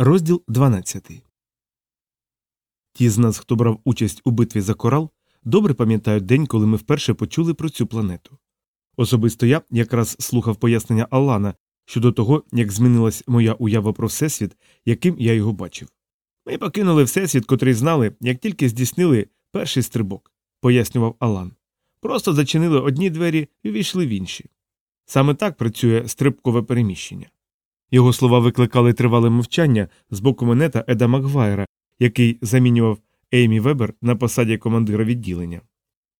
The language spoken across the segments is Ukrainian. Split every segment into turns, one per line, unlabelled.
Розділ 12. Ті з нас, хто брав участь у битві за корал, добре пам'ятають день, коли ми вперше почули про цю планету. Особисто я якраз слухав пояснення Алана щодо того, як змінилась моя уява про всесвіт, яким я його бачив. Ми покинули всесвіт, котрий знали, як тільки здійснили перший стрибок, пояснював Алан. Просто зачинили одні двері і війшли в інші. Саме так працює стрибкове переміщення. Його слова викликали тривале мовчання з боку менета Еда Макгвайра, який замінював Еймі Вебер на посаді командира відділення.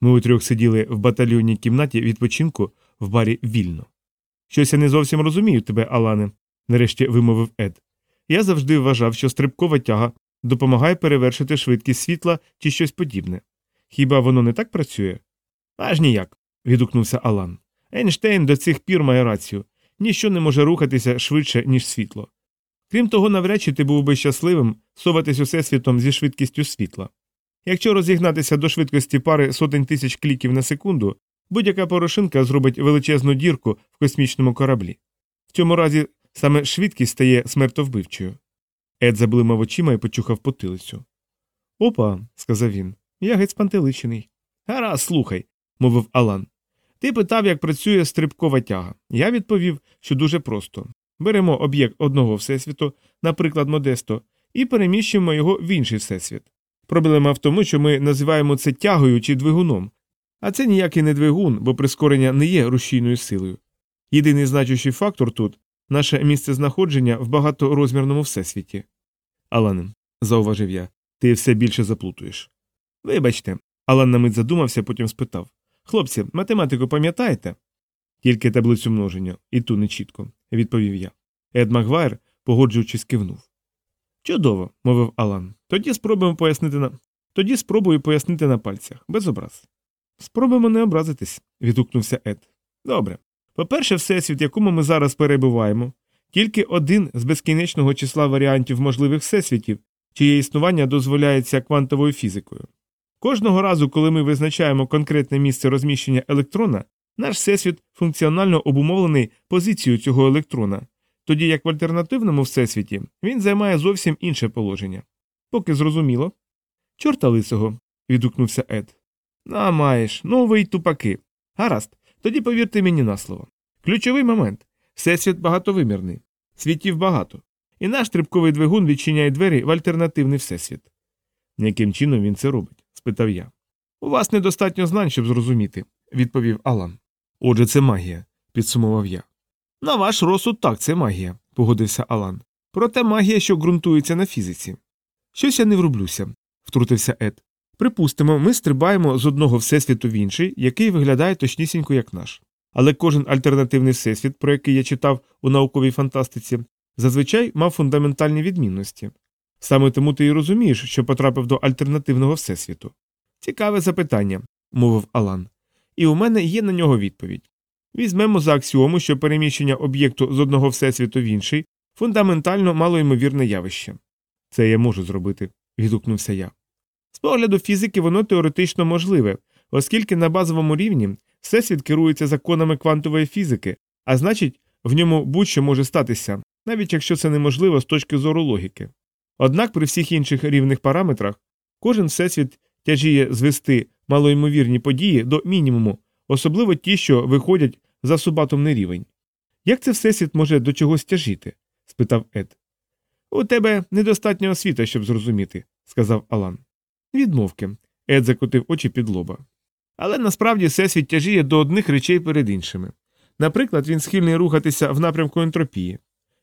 Ми утрьох сиділи в батальйонній кімнаті відпочинку в барі вільно. Щось я не зовсім розумію тебе, Алане, нарешті вимовив Ед. Я завжди вважав, що стрибкова тяга допомагає перевершити швидкість світла чи щось подібне. Хіба воно не так працює? Аж ніяк. відгукнувся Алан. Ейнштейн до цих пір має рацію ніщо не може рухатися швидше, ніж світло. Крім того, навряд чи ти був би щасливим соватись усесвітом зі швидкістю світла. Якщо розігнатися до швидкості пари сотень тисяч кліків на секунду, будь-яка порошинка зробить величезну дірку в космічному кораблі. В цьому разі саме швидкість стає смертовбивчою. Ед заблимав очима і почухав потилицю. Опа, сказав він, я геть спантеличений. Гаразд, слухай, мовив Алан. Ти питав, як працює стрибкова тяга. Я відповів, що дуже просто. Беремо об'єкт одного всесвіту, наприклад, Модесто, і переміщуємо його в інший всесвіт. Проблема в тому, що ми називаємо це тягою чи двигуном. А це ніякий не двигун, бо прискорення не є рушійною силою. Єдиний значущий фактор тут наше місце знаходження в багаторозмірному всесвіті. Алане, зауважив я, ти все більше заплутуєш. Вибачте, Алан на мить задумався, потім спитав Хлопці, математику пам'ятаєте? Тільки таблицю множення, і ту нечітко, відповів я. Ед Магвайр, погоджуючись, кивнув. Чудово, мовив Алан. Тоді спробуємо пояснити на. Тоді спробую пояснити на пальцях, без образ. Спробуємо не образитись, відгукнувся Ед. Добре. По-перше, всесвіт, в якому ми зараз перебуваємо, тільки один з безкінечного числа варіантів можливих всесвітів, чиє існування дозволяється квантовою фізикою. Кожного разу, коли ми визначаємо конкретне місце розміщення електрона, наш всесвіт функціонально обумовлений позицією цього електрона, тоді як в альтернативному всесвіті він займає зовсім інше положення. Поки зрозуміло. Чорта лисого. відгукнувся Ед. На, маєш, ви тупаки. Гаразд, тоді повірте мені на слово. Ключовий момент всесвіт багатовимірний, світів багато, і наш стрибковий двигун відчиняє двері в альтернативний всесвіт. Яким чином він це робить? Спитав я. У вас недостатньо знань, щоб зрозуміти, відповів Алан. Отже, це магія, підсумував я. На ваш розсуд так, це магія, погодився Алан. Проте магія, що ґрунтується на фізиці. Щось я не врублюся, втрутився Ед. Припустимо, ми стрибаємо з одного всесвіту в інший, який виглядає точнісінько, як наш. Але кожен альтернативний всесвіт, про який я читав у науковій фантастиці, зазвичай мав фундаментальні відмінності. Саме тому ти і розумієш, що потрапив до альтернативного всесвіту. Цікаве запитання, мовив Алан. І у мене є на нього відповідь. Візьмемо за аксіому, що переміщення об'єкту з одного всесвіту в інший фундаментально малоймовірне явище. Це я можу зробити, відгукнувся я. З погляду фізики воно теоретично можливе, оскільки на базовому рівні всесвіт керується законами квантової фізики, а значить, в ньому будь-що може статися, навіть якщо це неможливо з точки зору логіки. Однак при всіх інших рівних параметрах кожен всесвіт тяжіє звести малоймовірні події до мінімуму, особливо ті, що виходять за субатомний рівень. Як це всесвіт може до чогось тяжіти? спитав Ед. У тебе недостатньо освіти, щоб зрозуміти, сказав Алан. Відмовки. Ед закотив очі під лоба. Але насправді всесвіт тяжіє до одних речей перед іншими. Наприклад, він схильний рухатися в напрямку ентропії,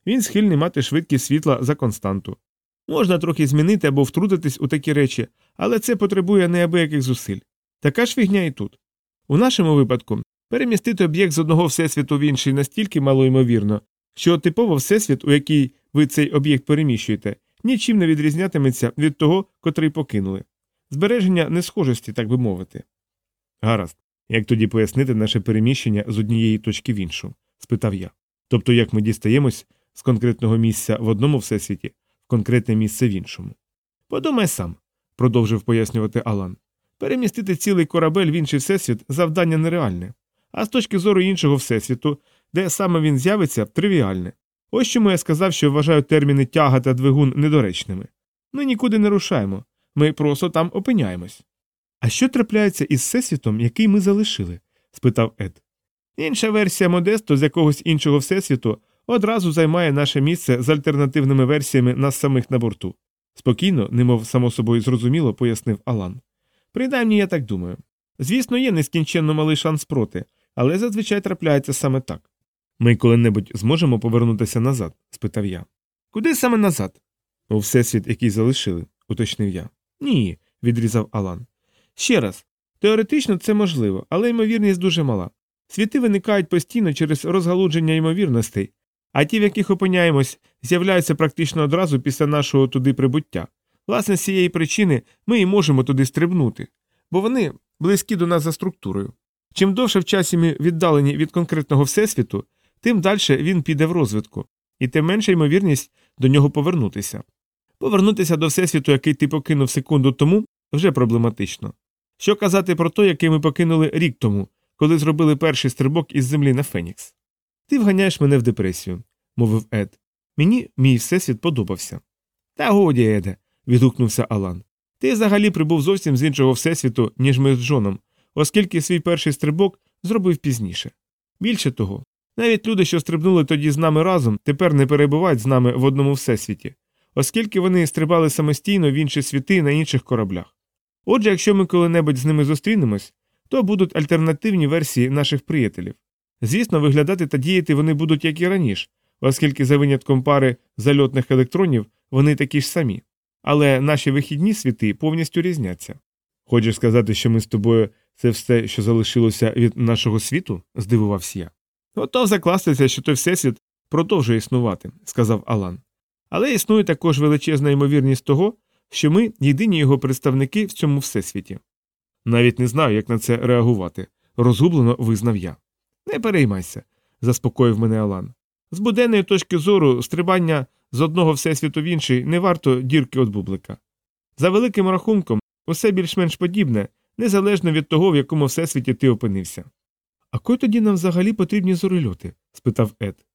він схильний мати швидкість світла за константу. Можна трохи змінити або втрутитись у такі речі, але це потребує неабияких зусиль. Така ж фігня і тут. У нашому випадку перемістити об'єкт з одного всесвіту в інший настільки малоймовірно, що типово всесвіт, у який ви цей об'єкт переміщуєте, нічим не відрізнятиметься від того, котрий покинули. Збереження несхожості, так би мовити. Гаразд, як тоді пояснити наше переміщення з однієї точки в іншу? спитав я. Тобто, як ми дістаємось з конкретного місця в одному всесвіті конкретне місце в іншому. Подумай сам, продовжив пояснювати Алан. Перемістити цілий корабель в інший всесвіт завдання нереальне, а з точки зору іншого всесвіту, де саме він з'явиться, тривіальне. Ось чому я сказав, що вважаю терміни тяга та двигун недоречними. Ми нікуди не рушаємо, ми просто там опиняємось. А що трапляється із всесвітом, який ми залишили? спитав Ед. Інша версія Модесто з якогось іншого всесвіту одразу займає наше місце з альтернативними версіями нас самих на борту. Спокійно, немов само собою зрозуміло, пояснив Алан. Принаймні, я так думаю. Звісно, є нескінченно малий шанс проти, але зазвичай трапляється саме так. Ми коли-небудь зможемо повернутися назад? спитав я. Куди саме назад? У всесвіт, який залишили, уточнив я. Ні, відрізав Алан. Ще раз. Теоретично це можливо, але ймовірність дуже мала. Світи виникають постійно через розгалудження ймовірностей, а ті, в яких опиняємось, з'являються практично одразу після нашого туди прибуття. Власне, з цієї причини ми і можемо туди стрибнути, бо вони близькі до нас за структурою. Чим довше в часі ми віддалені від конкретного всесвіту, тим далі він піде в розвитку, і тим менша ймовірність до нього повернутися. Повернутися до всесвіту, який ти покинув секунду тому, вже проблематично. Що казати про той, який ми покинули рік тому, коли зробили перший стрибок із землі на Фенікс? Ти вганяєш мене в депресію, мовив Ед. Мені мій всесвіт подобався. Та годі, Еде, відгукнувся Алан. Ти взагалі прибув зовсім з іншого всесвіту, ніж ми з Джоном, оскільки свій перший стрибок зробив пізніше. Більше того, навіть люди, що стрибнули тоді з нами разом, тепер не перебувають з нами в одному всесвіті, оскільки вони стрибали самостійно в інші світи на інших кораблях. Отже, якщо ми коли-небудь з ними зустрінемось, то будуть альтернативні версії наших приятелів. Звісно, виглядати та діяти вони будуть як і раніше, оскільки за винятком пари зальотних електронів вони такі ж самі. Але наші вихідні світи повністю різняться. Хочеш сказати, що ми з тобою це все, що залишилося від нашого світу? здивувався я. Готов закластися, що той всесвіт продовжує існувати, сказав Алан. Але існує також величезна ймовірність того, що ми єдині його представники в цьому всесвіті. Навіть не знаю, як на це реагувати, розгублено визнав я. Не переймайся, заспокоїв мене Алан. З буденної точки зору стрибання з одного всесвіту в інший не варто дірки від бублика. За великим рахунком, усе більш-менш подібне, незалежно від того, в якому всесвіті ти опинився. А кой тоді нам взагалі потрібні зорильоти? спитав Ед.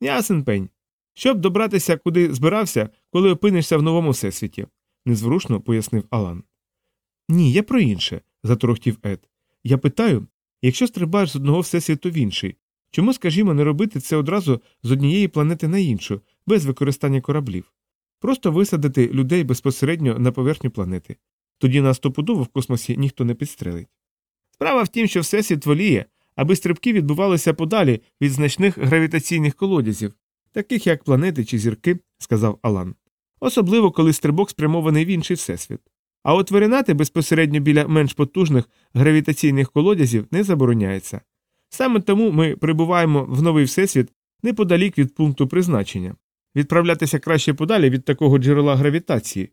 Ясен пень. Щоб добратися, куди збирався, коли опинишся в новому всесвіті, незворушно пояснив Алан. Ні, я про інше, заторохтів Ед. Я питаю, якщо стрибаєш з одного всесвіту в інший, чому, скажімо, не робити це одразу з однієї планети на іншу, без використання кораблів? Просто висадити людей безпосередньо на поверхню планети. Тоді нас стопудово в космосі ніхто не підстрелить. Справа в тім, що всесвіт воліє, аби стрибки відбувалися подалі від значних гравітаційних колодязів, таких як планети чи зірки, сказав Алан. Особливо, коли стрибок спрямований в інший всесвіт. А от виринати безпосередньо біля менш потужних гравітаційних колодязів не забороняється. Саме тому ми прибуваємо в новий всесвіт неподалік від пункту призначення, відправлятися краще подалі від такого джерела гравітації.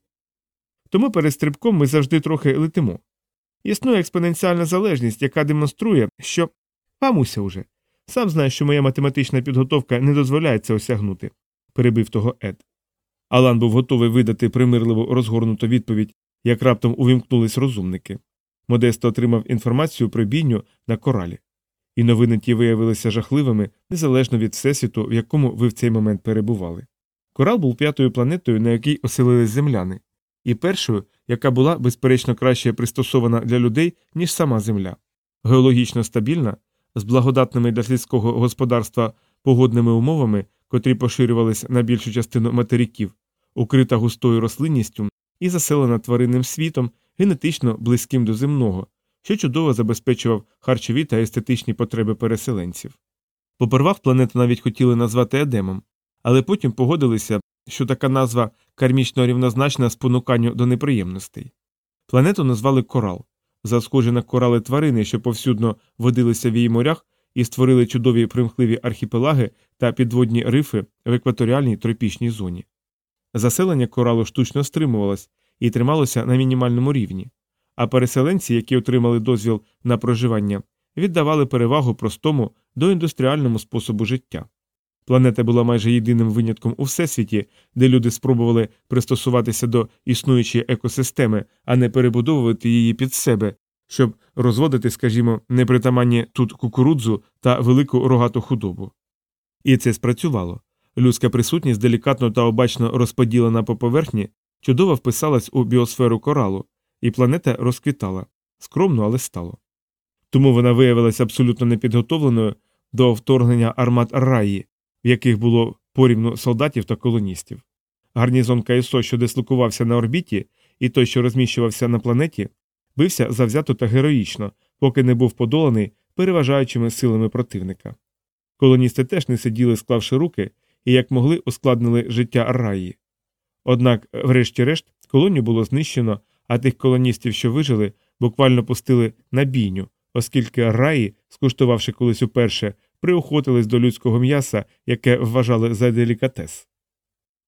Тому перед стрибком ми завжди трохи летимо. Існує експоненціальна залежність, яка демонструє, що Памуся уже. Сам знаєш, що моя математична підготовка не дозволяє це осягнути, перебив того Ед. Алан був готовий видати примирливу розгорнуту відповідь, як раптом увімкнулись розумники. Модесто отримав інформацію про бійню на коралі. І новини ті виявилися жахливими незалежно від всесвіту, в якому ви в цей момент перебували. Корал був п'ятою планетою, на якій оселились земляни, і першою, яка була безперечно краще пристосована для людей, ніж сама Земля. Геологічно стабільна, з благодатними для сільського господарства погодними умовами, котрі поширювалися на більшу частину материків, укрита густою рослинністю і заселена тваринним світом, генетично близьким до земного, що чудово забезпечував харчові та естетичні потреби переселенців. Попервах планету навіть хотіли назвати Едемом, але потім погодилися, що така назва кармічно рівнозначна спонуканню до неприємностей. Планету назвали Корал за на корали тварини, що повсюдно водилися в її морях і створили чудові примхливі архіпелаги та підводні рифи в екваторіальній тропічній зоні. Заселення коралу штучно стримувалось і трималося на мінімальному рівні, а переселенці, які отримали дозвіл на проживання, віддавали перевагу простому доіндустріальному способу життя. Планета була майже єдиним винятком у всесвіті, де люди спробували пристосуватися до існуючої екосистеми, а не перебудовувати її під себе, щоб розводити, скажімо, непритаманні тут кукурудзу та велику рогату худобу. І це спрацювало. Людська присутність, делікатно та обачно розподілена по поверхні, чудово вписалась у біосферу коралу, і планета розквітала скромно, але стало. Тому вона виявилася абсолютно непідготовленою до вторгнення армат Раї, в яких було порівну солдатів та колоністів. Гарнізон КСО, що дислокувався на орбіті, і той, що розміщувався на планеті, бився завзято та героїчно, поки не був подоланий переважаючими силами противника. Колоністи теж не сиділи, склавши руки, і як могли ускладнили життя Раї. Однак, врешті-решт, колонію було знищено, а тих колоністів, що вижили, буквально пустили на бійню, оскільки раї, скуштувавши колись уперше, приохотились до людського м'яса, яке вважали за делікатес.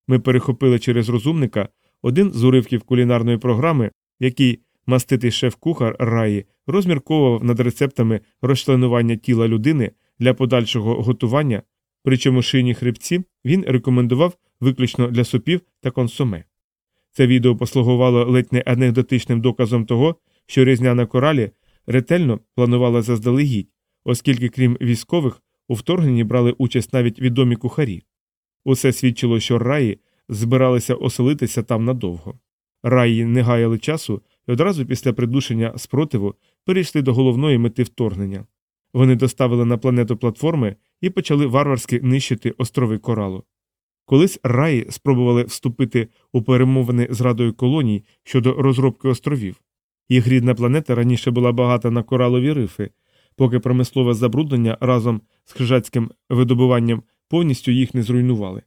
Ми перехопили через розумника один з уривків кулінарної програми, який маститий шеф-кухар раї розмірковував над рецептами розчленування тіла людини для подальшого готування, причому шийні хребці він рекомендував виключно для супів та консоме. Це відео послугувало ледь не анекдотичним доказом того, що різня на коралі ретельно планувала заздалегідь, оскільки, крім військових, у вторгненні брали участь навіть відомі кухарі. Усе свідчило, що раї збиралися оселитися там надовго. Раї не гаяли часу і одразу після придушення спротиву перейшли до головної мети вторгнення. Вони доставили на планету платформи і почали варварськи нищити острови коралу. Колись раї спробували вступити у перемовини з радою колоній щодо розробки островів. Їх рідна планета раніше була багата на коралові рифи, поки промислове забруднення разом з хижацьким видобуванням повністю їх не зруйнували.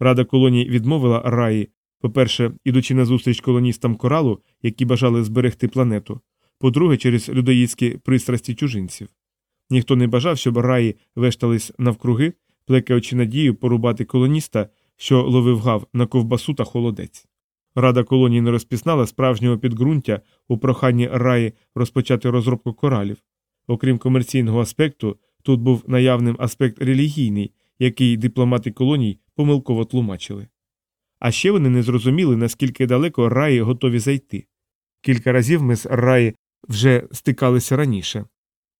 Рада колоній відмовила раї, по-перше, ідучи назустріч колоністам коралу, які бажали зберегти планету, по-друге, через людоїдські пристрасті чужинців. Ніхто не бажав, щоб раї вештались навкруги, плекаючи надію порубати колоніста, що ловив гав на ковбасу та холодець. Рада колонії не розпізнала справжнього підґрунтя у проханні раї розпочати розробку коралів. Окрім комерційного аспекту, тут був наявним аспект релігійний, який дипломати колоній помилково тлумачили. А ще вони не зрозуміли, наскільки далеко раї готові зайти. Кілька разів ми з раї вже стикалися раніше.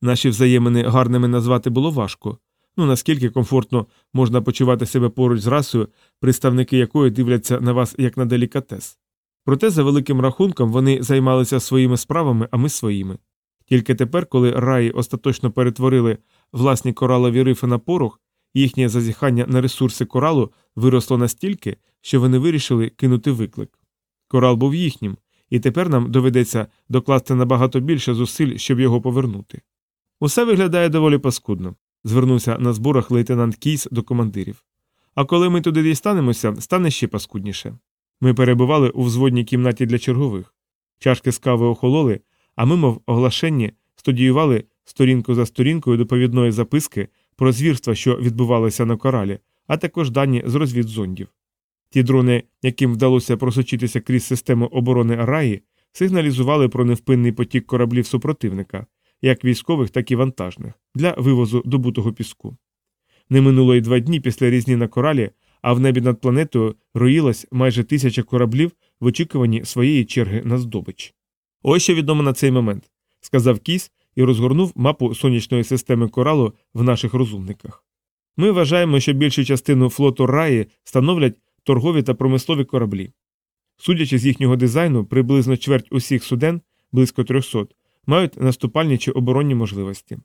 Наші взаємини гарними назвати було важко, ну наскільки комфортно можна почувати себе поруч з расою, представники якої дивляться на вас як на делікатес. Проте, за великим рахунком, вони займалися своїми справами, а ми своїми. Тільки тепер, коли раї остаточно перетворили власні коралові рифи на порох, їхнє зазіхання на ресурси коралу виросло настільки, що вони вирішили кинути виклик. Корал був їхнім, і тепер нам доведеться докласти набагато більше зусиль, щоб його повернути. Усе виглядає доволі паскудно, звернувся на зборах лейтенант Кейс до командирів. А коли ми туди дістанемося, стане ще паскудніше. Ми перебували у взводній кімнаті для чергових. Чашки з кави охололи, а ми, мов оглашенні, студіювали сторінку за сторінкою доповідної записки про звірства, що відбувалися на коралі, а також дані з розвідзондів. Ті дрони, яким вдалося просочитися крізь систему оборони Араї, сигналізували про невпинний потік кораблів супротивника, як військових, так і вантажних, для вивозу добутого піску. Не минуло й два дні після різні на коралі, а в небі над планетою роїлась майже тисяча кораблів в очікуванні своєї черги на здобич. Ось що відомо на цей момент, сказав Кіс і розгорнув мапу сонячної системи коралу в наших розумниках. Ми вважаємо, що більшу частину флоту раї становлять торгові та промислові кораблі. Судячи з їхнього дизайну, приблизно чверть усіх суден, близько 300, мають наступальні чи оборонні можливості.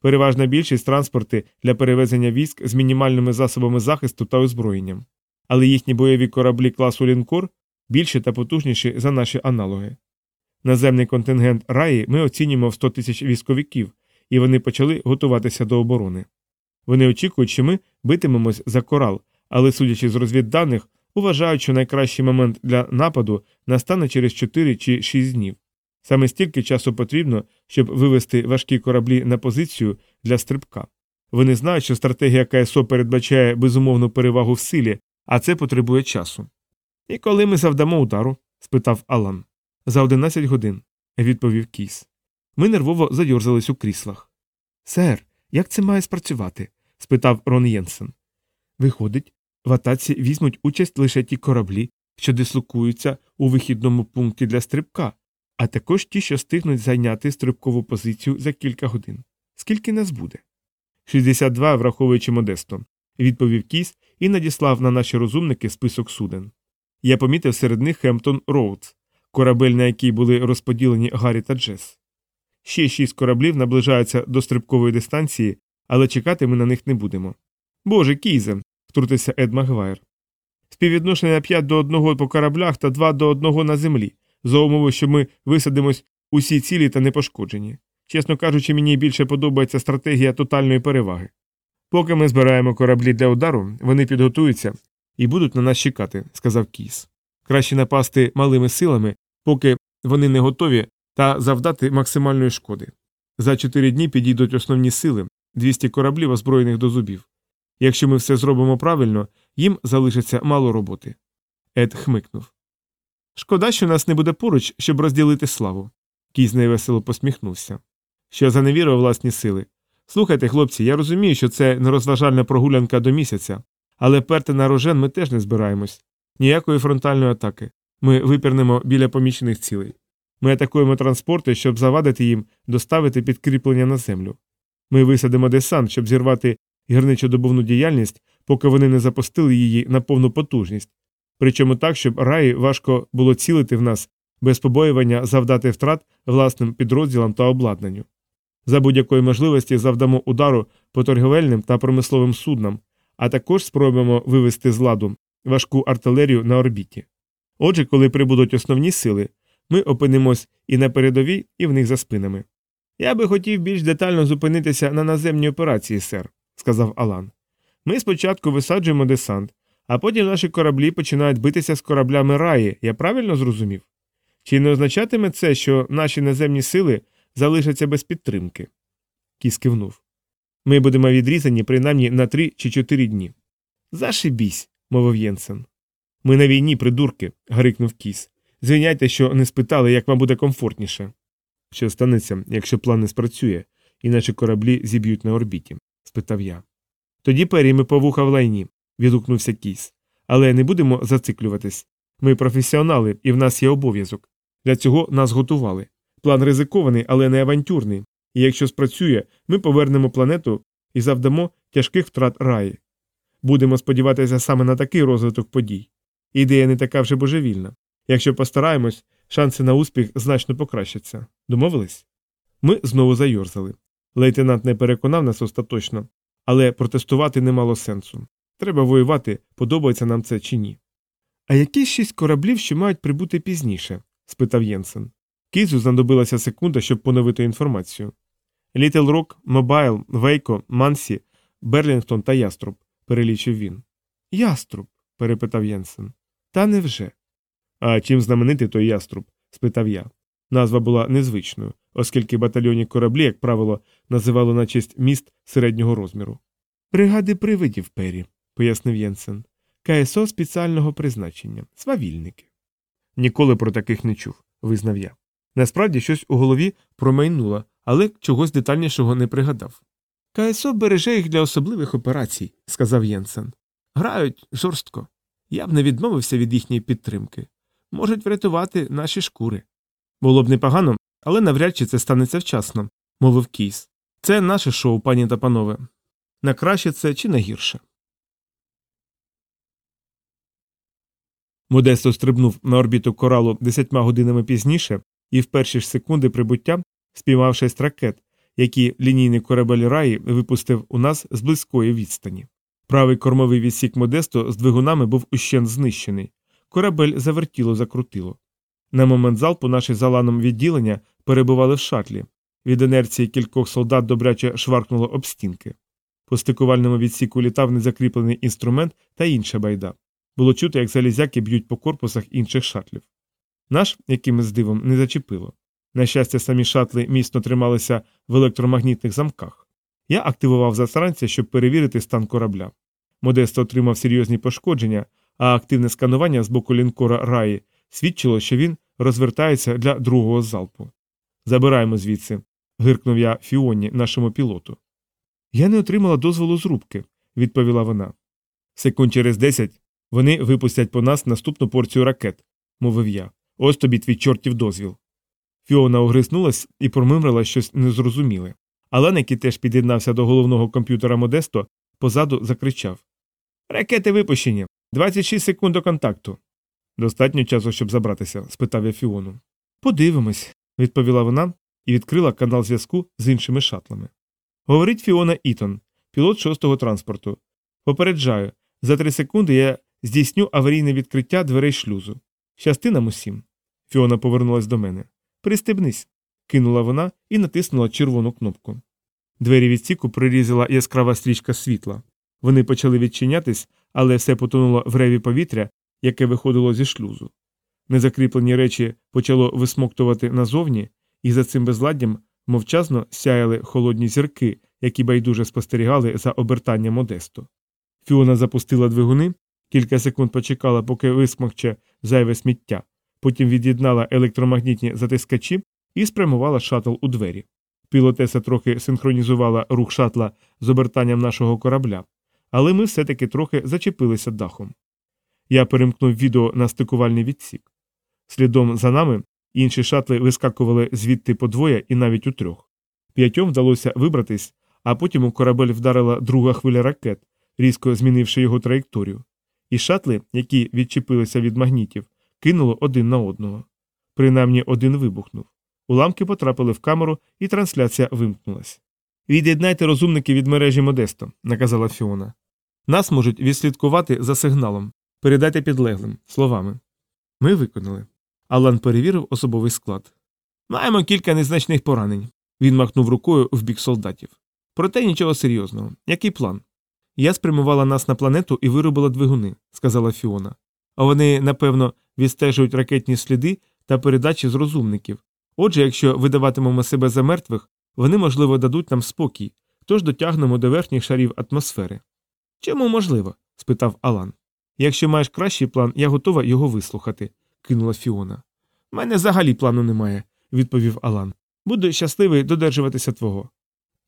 Переважна більшість транспорти для перевезення військ з мінімальними засобами захисту та озброєнням, але їхні бойові кораблі класу лінкор більші та потужніші за наші аналоги. Наземний контингент раї ми оцінюємо в 100 тисяч військовиків, і вони почали готуватися до оборони. Вони очікують, що ми битимемось за корал, але, судячи з розвідданих, вважають, що найкращий момент для нападу настане через 4 чи 6 днів. Саме стільки часу потрібно, щоб вивести важкі кораблі на позицію для стрибка. Вони знають, що стратегія КСО передбачає безумовну перевагу в силі, а це потребує часу. І коли ми завдамо удару? спитав Алан. За 11 годин, відповів Кіс. Ми нервово зайорзались у кріслах. Сер, як це має спрацювати? спитав Рон Єнсен. Виходить, в атаці візьмуть участь лише ті кораблі, що дислокуються у вихідному пункті для стрибка, а також ті, що стигнуть зайняти стрибкову позицію за кілька годин. Скільки нас буде? 62, враховуючи Модесто, відповів Кіс і надіслав на наші розумники список суден. Я помітив серед них Хемптон Роудс, корабель, на який були розподілені Гаррі та Джес. Ще шість кораблів наближаються до стрибкової дистанції, але чекати ми на них не будемо. Боже, Кійзе, втрутився Ед Магвайр. Співвідношення 5 до 1 по кораблях та 2 до 1 на землі, за умови, що ми висадимось усі цілі та непошкоджені. Чесно кажучи, мені більше подобається стратегія тотальної переваги. Поки ми збираємо кораблі для удару, вони підготуються і будуть на нас чекати, сказав Кіс. Краще напасти малими силами, поки вони не готові, та завдати максимальної шкоди. За чотири дні підійдуть основні сили 200 кораблів, озброєних до зубів. Якщо ми все зробимо правильно, їм залишиться мало роботи. Ед хмикнув. Шкода, що нас не буде поруч, щоб розділити славу. Кіз невесело посміхнувся. Що за невіра власні сили. Слухайте, хлопці, я розумію, що це нерозважальна прогулянка до місяця, але перти на рожен ми теж не збираємось. Ніякої фронтальної атаки. Ми випірнемо біля помічених цілей. Ми атакуємо транспорти, щоб завадити їм доставити підкріплення на землю. Ми висадимо десант, щоб зірвати гірничодобувну діяльність, поки вони не запустили її на повну потужність, причому так, щоб раї важко було цілити в нас без побоювання завдати втрат власним підрозділам та обладнанню. За будь-якої можливості завдамо удару по торговельним та промисловим суднам, а також спробуємо вивести з ладу важку артилерію на орбіті. Отже, коли прибудуть основні сили, ми опинимось і на передовій, і в них за спинами. Я би хотів більш детально зупинитися на наземній операції, сер, сказав Алан. Ми спочатку висаджуємо десант, а потім наші кораблі починають битися з кораблями раї, я правильно зрозумів? Чи не означатиме це, що наші наземні сили залишаться без підтримки? Кіс кивнув. Ми будемо відрізані принаймні на три чи чотири дні. Зашибісь, мовив Єнсен. Ми на війні, придурки, гарикнув кіс. Звиняйте, що не спитали, як вам буде комфортніше. Що станеться, якщо план не спрацює, і наші кораблі зіб'ють на орбіті? спитав я. Тоді пері ми повуха в лайні, відгукнувся кіс. Але не будемо зациклюватись. Ми професіонали, і в нас є обов'язок. Для цього нас готували. План ризикований, але не авантюрний, і якщо спрацює, ми повернемо планету і завдамо тяжких втрат раї. Будемо сподіватися саме на такий розвиток подій. Ідея не така вже божевільна. Якщо постараємось, шанси на успіх значно покращаться. Домовились? Ми знову зайорзали. Лейтенант не переконав нас остаточно, але протестувати не мало сенсу. Треба воювати, подобається нам це чи ні. А які шість кораблів ще мають прибути пізніше? спитав Єнсен. Кізу знадобилася секунда, щоб поновити інформацію. Літл Рок, Мобайл, Вейко, Мансі, Берлінгтон та Яструб, перелічив він. Яструб? перепитав Єнсен. Та невже? А чим знаменитий той яструб? спитав я. Назва була незвичною, оскільки батальйонні кораблі, як правило, називали на честь міст середнього розміру. Бригади привидів пері, пояснив Єнсен. КСО спеціального призначення, свавільники. Ніколи про таких не чув, визнав я. Насправді щось у голові промайнуло, але чогось детальнішого не пригадав. КСО береже їх для особливих операцій, сказав Єнсен. Грають жорстко. Я б не відмовився від їхньої підтримки. Можуть врятувати наші шкури. Було б непогано, але навряд чи це станеться вчасно, мовив Кійс. Це наше шоу, пані та панове. На краще це чи на гірше. Модесто стрибнув на орбіту коралу десятьма годинами пізніше і в перші ж секунди прибуття спіймав шесть ракет, які лінійний корабель раї випустив у нас з близької відстані. Правий кормовий відсік Модесто з двигунами був ущен знищений. Корабель завертіло закрутило. На момент залпу наші заланом відділення перебували в шатлі. Від інерції кількох солдат добряче шваркнуло об стінки. По стикувальному відсіку літав незакріплений інструмент та інша байда. Було чути, як залізяки б'ють по корпусах інших шатлів. Наш, якимось дивом, не зачепило. На щастя, самі шатли міцно трималися в електромагнітних замках. Я активував засранця, щоб перевірити стан корабля. Модесто отримав серйозні пошкодження, а активне сканування з боку лінкора раї свідчило, що він розвертається для другого залпу. Забираємо звідси, гиркнув я Фіоні, нашому пілоту. Я не отримала дозволу з рубки, відповіла вона. Секунд через десять вони випустять по нас наступну порцію ракет, мовив я. Ось тобі твій чортів дозвіл. Фіона огриснулась і промимрила щось незрозуміле. Алан, який теж під'єднався до головного комп'ютера Модесто, позаду закричав Ракети випущені. 26 секунд до контакту. Достатньо часу, щоб забратися? спитав я Фіону. Подивимось, відповіла вона і відкрила канал зв'язку з іншими шатлами. Говорить Фіона Ітон, пілот шостого транспорту. Попереджаю, за три секунди я здійсню аварійне відкриття дверей шлюзу. Щасти нам усім. Фіона повернулась до мене. Пристебнись, кинула вона і натиснула червону кнопку. Двері відсіку прирізала яскрава стрічка світла. Вони почали відчинятись, але все потонуло в реві повітря, яке виходило зі шлюзу. Незакріплені речі почало висмоктувати назовні, і за цим безладдям мовчазно сяяли холодні зірки, які байдуже спостерігали за обертанням Одесту. Фіона запустила двигуни, кілька секунд почекала, поки висмокче зайве сміття, потім від'єднала електромагнітні затискачі і спрямувала шатл у двері. Пілотеса трохи синхронізувала рух шатла з обертанням нашого корабля, але ми все таки трохи зачепилися дахом. Я перемкнув відео на стикувальний відсік. Слідом за нами інші шатли вискакували звідти по двоє і навіть у трьох. П'ятьом вдалося вибратись, а потім у корабель вдарила друга хвиля ракет, різко змінивши його траєкторію. І шатли, які відчепилися від магнітів, кинуло один на одного. Принаймні один вибухнув. Уламки потрапили в камеру, і трансляція вимкнулась. Від'єднайте розумники від мережі Модесто, наказала Фіона. Нас можуть відслідкувати за сигналом. Передайте підлеглим словами. Ми виконали. Алан перевірив особовий склад. Маємо кілька незначних поранень. Він махнув рукою в бік солдатів. Проте нічого серйозного. Який план? Я спрямувала нас на планету і виробила двигуни, сказала Фіона. А вони, напевно, відстежують ракетні сліди та передачі з розумників. Отже, якщо видаватимемо себе за мертвих, вони, можливо, дадуть нам спокій, тож дотягнемо до верхніх шарів атмосфери. Чому можливо? спитав Алан. Якщо маєш кращий план, я готова його вислухати, кинула Фіона. У мене взагалі плану немає, відповів Алан. Буду щасливий додержуватися твого.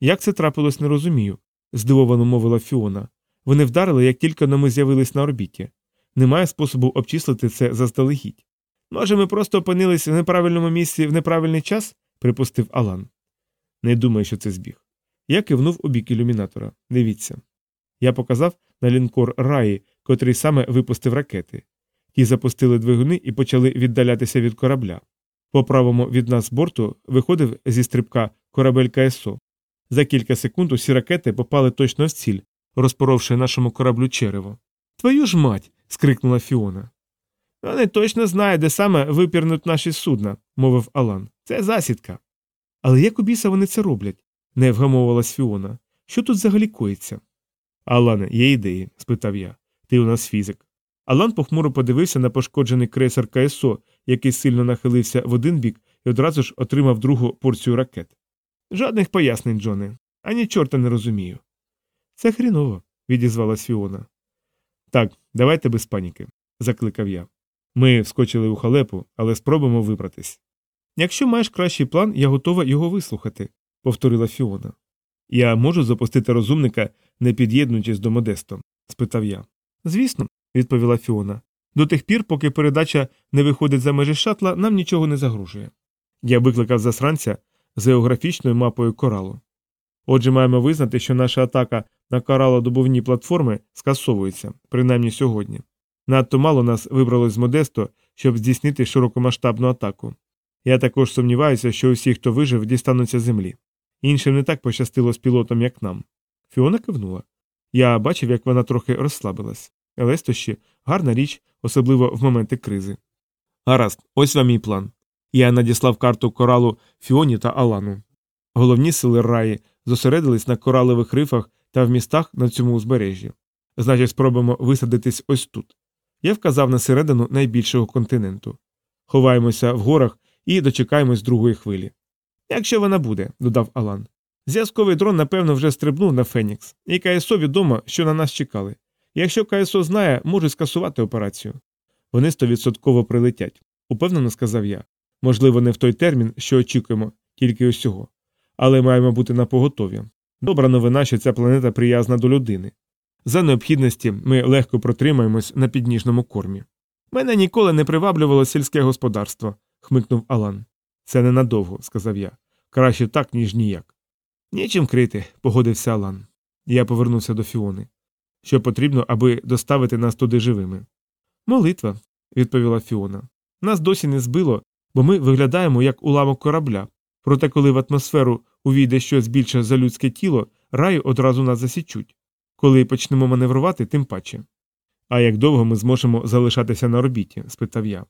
Як це трапилось, не розумію, здивовано мовила Фіона. Вони вдарили, як тільки ми з'явились на орбіті. Немає способу обчислити це заздалегідь. Може, ми просто опинились в неправильному місці в неправильний час? припустив Алан. Не думаю, що це збіг. Я кивнув у бік ілюмінатора. Дивіться. Я показав на лінкор Раї, котрий саме випустив ракети. Ті запустили двигуни і почали віддалятися від корабля. По правому від нас борту виходив зі стрибка корабель КСО. За кілька секунд усі ракети попали точно в ціль, розпоровши нашому кораблю черево. Твою ж мать. скрикнула Фіона. Вони точно знають, де саме випірнуть наші судна, мовив Алан. Це засідка. Але як у біса вони це роблять? не вгамовувалась Фіона. Що тут взагалі коїться? Алане, є ідеї? спитав я. Ти у нас фізик. Алан похмуро подивився на пошкоджений крейсер КСО, який сильно нахилився в один бік і одразу ж отримав другу порцію ракет. Жодних пояснень, Джоне, ані чорта не розумію. Це хріново, відізвалась Фіона. Так, давайте без паніки, закликав я. Ми вскочили у халепу, але спробуємо вибратись. Якщо маєш кращий план, я готова його вислухати, повторила Фіона. Я можу запустити розумника, не під'єднуючись до Модесто? спитав я. Звісно, відповіла Фіона. До тих пір, поки передача не виходить за межі шатла, нам нічого не загрожує. Я викликав засранця з географічною мапою коралу. Отже, маємо визнати, що наша атака на коралодобувні платформи скасовується, принаймні сьогодні. Надто мало нас вибралось з Модесто, щоб здійснити широкомасштабну атаку. Я також сумніваюся, що усі, хто вижив, дістануться землі. Іншим не так пощастило з пілотом, як нам. Фіона кивнула. Я бачив, як вона трохи розслабилась. Лестощі гарна річ, особливо в моменти кризи. Гаразд, ось вам мій план. Я надіслав карту коралу Фіоні та Алану. Головні сили раї зосередились на коралових рифах та в містах на цьому узбережжі. Значить, спробуємо висадитись ось тут. Я вказав на середину найбільшого континенту. Ховаємося в горах і дочекаємось другої хвилі. Якщо вона буде, додав Алан. Зв'язковий дрон, напевно, вже стрибнув на Фенікс, і КСО відомо, що на нас чекали. Якщо КСО знає, може скасувати операцію. Вони стовідсотково прилетять, упевнено сказав я. Можливо, не в той термін, що очікуємо, тільки ось цього. Але маємо бути на поготові. Добра новина, що ця планета приязна до людини. За необхідності ми легко протримаємось на підніжному кормі. Мене ніколи не приваблювало сільське господарство, хмикнув Алан. Це ненадовго, сказав я. Краще так, ніж ніяк. Нічим крити, погодився Алан. Я повернувся до Фіони. що потрібно, аби доставити нас туди живими. Молитва, відповіла Фіона. Нас досі не збило, бо ми виглядаємо як уламок корабля. Проте, коли в атмосферу увійде щось більше за людське тіло, раї одразу нас засічуть. Коли почнемо маневрувати, тим паче. А як довго ми зможемо залишатися на орбіті? спитав я.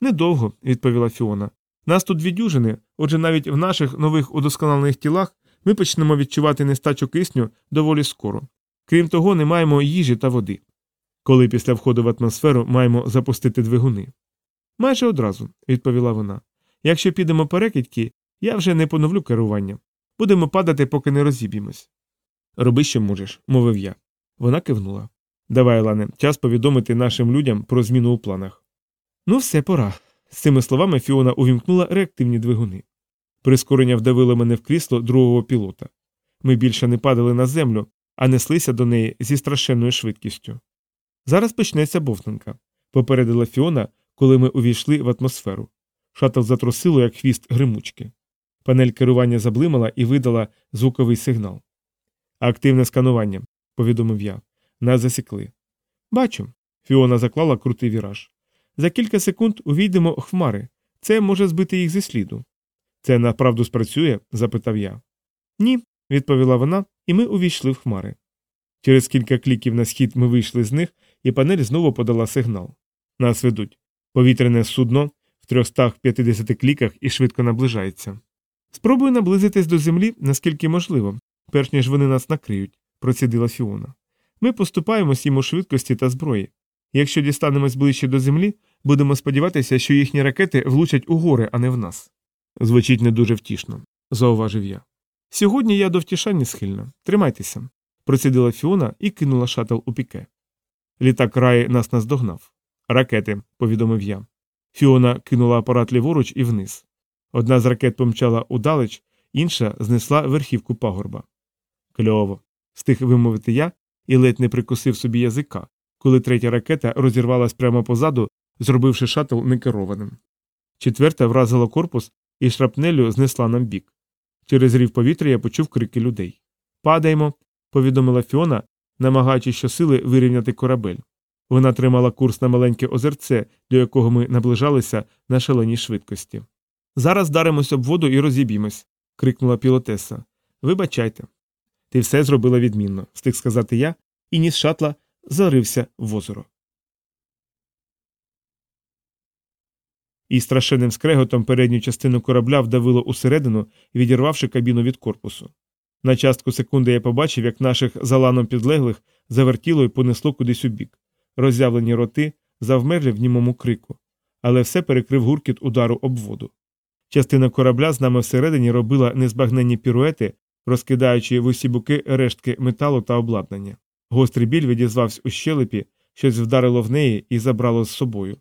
Недовго, відповіла Фіона. Нас тут дві дюжини, отже, навіть в наших нових удосконалених тілах ми почнемо відчувати нестачу кисню доволі скоро. Крім того, не маємо їжі та води. Коли після входу в атмосферу маємо запустити двигуни. Майже одразу, відповіла вона. Якщо підемо перекидьки, я вже не поновлю керування. Будемо падати, поки не розіб'ємось. Роби, що можеш, мовив я. Вона кивнула. Давай, Лане, час повідомити нашим людям про зміну у планах. Ну, все, пора. З цими словами Фіона увімкнула реактивні двигуни. Прискорення вдавило мене в крісло другого пілота. Ми більше не падали на землю, а неслися до неї зі страшенною швидкістю. Зараз почнеться бовтанка, попередила Фіона, коли ми увійшли в атмосферу. Шатл затрусило, як хвіст гримучки. Панель керування заблимала і видала звуковий сигнал. Активне сканування, повідомив я. Нас засікли. Бачу. Фіона заклала крутий віраж. За кілька секунд увійдемо хмари. Це може збити їх зі сліду. Це направду спрацює? запитав я. Ні, відповіла вона, і ми увійшли в хмари. Через кілька кліків на схід ми вийшли з них, і панель знову подала сигнал. Нас ведуть. Повітряне судно в 350 кліках і швидко наближається. Спробую наблизитись до землі, наскільки можливо, перш ніж вони нас накриють, процідила Фіона. Ми поступаємось їм у швидкості та зброї. Якщо дістанемось ближче до землі, будемо сподіватися, що їхні ракети влучать у гори, а не в нас. Звучить не дуже втішно, зауважив я. Сьогодні я до втішання схильна. Тримайтеся, процідила Фіона і кинула шатл у піке. Літак раї нас наздогнав. Ракети, повідомив я. Фіона кинула апарат ліворуч і вниз. Одна з ракет помчала удалеч, інша знесла верхівку пагорба. Кльово. Встиг вимовити я і ледь не прикусив собі язика, коли третя ракета розірвалась прямо позаду, зробивши шатл некерованим. Четверта вразила корпус і шрапнелю знесла нам бік. Через рів повітря я почув крики людей. Падаємо, повідомила Фіона, намагаючись щосили вирівняти корабель. Вона тримала курс на маленьке озерце, до якого ми наближалися на шаленій швидкості. Зараз даримось об воду і розіб'ємось, крикнула пілотеса. Вибачайте. Ти все зробила відмінно, встиг сказати я, і ніс шатла зарився в озеро. І страшенним скреготом передню частину корабля вдавило усередину, відірвавши кабіну від корпусу. На частку секунди я побачив, як наших заланом підлеглих завертіло і понесло кудись у бік. Роззявлені роти завмерли в німому крику, але все перекрив гуркіт удару об воду. Частина корабля з нами всередині робила незбагненні піруети, розкидаючи в усі боки рештки металу та обладнання. Гострий біль відізвався у щелепі, щось вдарило в неї і забрало з собою.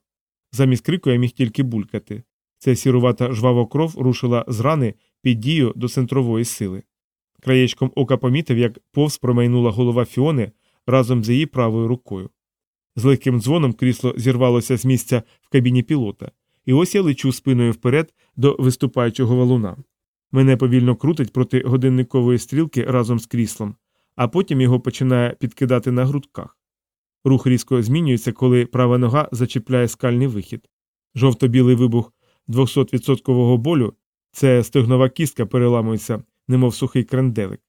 Замість крику я міг тільки булькати. Ця сірувата жвава кров рушила з рани під дію до центрової сили. Краєчком ока помітив, як повз промайнула голова Фіони разом з її правою рукою. З легким дзвоном крісло зірвалося з місця в кабіні пілота, і ось я лечу спиною вперед до виступаючого валуна. Мене повільно крутить проти годинникової стрілки разом з кріслом, а потім його починає підкидати на грудках. Рух різко змінюється, коли права нога зачіпляє скальний вихід. Жовто-білий вибух 200% болю це стегнова кістка переламується, немов сухий кренделик.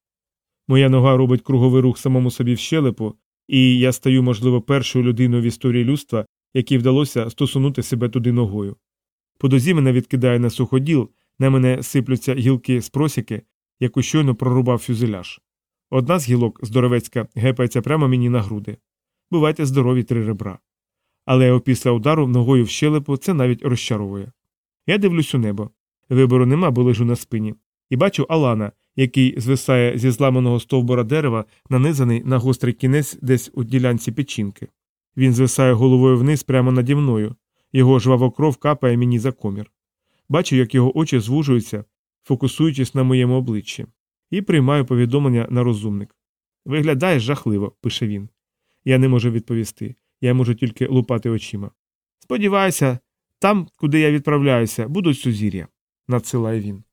Моя нога робить круговий рух самому собі в щелепу, і я стаю, можливо, першою людиною в історії людства, якій вдалося стосунути себе туди ногою. По дозі мене відкидає на суходіл, на мене сиплються гілки з просіки, яку щойно прорубав фюзеляж. Одна з гілок здоровецька гепається прямо мені на груди. Бувайте здорові три ребра. Але опісля удару ногою в щелепу це навіть розчаровує. Я дивлюсь у небо. Вибору нема, бо лежу на спині, і бачу Алана, який звисає зі зламаного стовбура дерева, нанизаний на гострий кінець десь у ділянці печінки. Він звисає головою вниз прямо наді мною, його жвава кров капає мені за комір. Бачу, як його очі звужуються, фокусуючись на моєму обличчі, і приймаю повідомлення на розумник. Виглядаєш жахливо, пише він. Я не можу відповісти, я можу тільки лупати очима. Сподіваюся, там, куди я відправляюся, будуть сузір'я, надсилає він.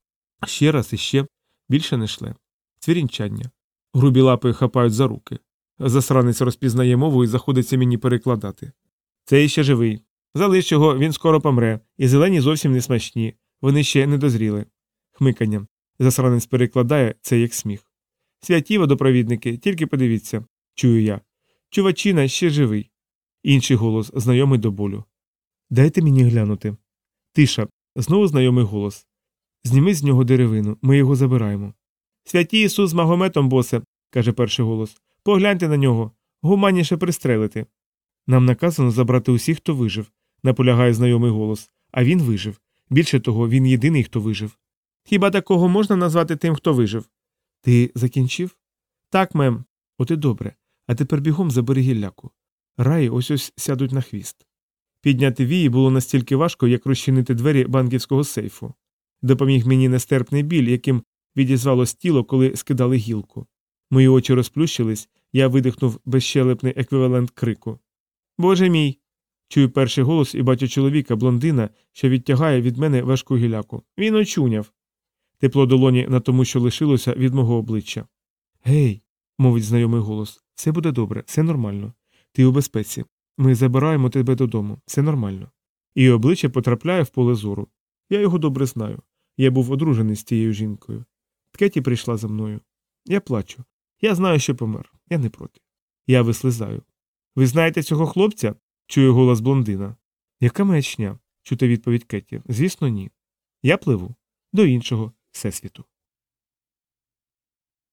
Ще раз і ще більше не шле. Цвірінчання. Грубі лапи хапають за руки. Засранець розпізнає мову і заходиться мені перекладати. Цей ще живий. Залиш його, він скоро помре, і зелені зовсім не смачні, вони ще не дозріли. Хмикання. Засранець перекладає це як сміх. Святі водопровідники, тільки подивіться, чую я. Чувачина ще живий. Інший голос, знайомий до болю. Дайте мені глянути. Тиша, знову знайомий голос. Зніми з нього деревину, ми його забираємо. Святі Ісус з Магометом, босе, каже перший голос. Погляньте на нього, гуманніше пристрелити. Нам наказано забрати усіх, хто вижив, наполягає знайомий голос, а він вижив. Більше того, він єдиний, хто вижив. Хіба такого можна назвати тим, хто вижив? Ти закінчив? Так, мем. От і добре. А тепер бігом забери гілляку. Раї ось ось сядуть на хвіст. Підняти вії було настільки важко, як розчинити двері банківського сейфу. Допоміг мені нестерпний біль, яким відізвалось тіло, коли скидали гілку. Мої очі розплющились, я видихнув безщелепний еквівалент крику. Боже мій. Чую перший голос і бачу чоловіка, блондина, що відтягає від мене важку гіляку. Він очуняв. Тепло долоні на тому, що лишилося від мого обличчя. Гей, мовить знайомий голос, все буде добре, все нормально. Ти у безпеці. Ми забираємо тебе додому, все нормально. І обличчя потрапляє в поле зору. Я його добре знаю. Я був одружений з тією жінкою. Ткеті прийшла за мною. Я плачу. Я знаю, що помер. Я не проти. Я вислизаю. Ви знаєте цього хлопця? чую голос блондина. Яка маячня? чути відповідь Кеті. Звісно, ні. Я пливу до іншого всесвіту.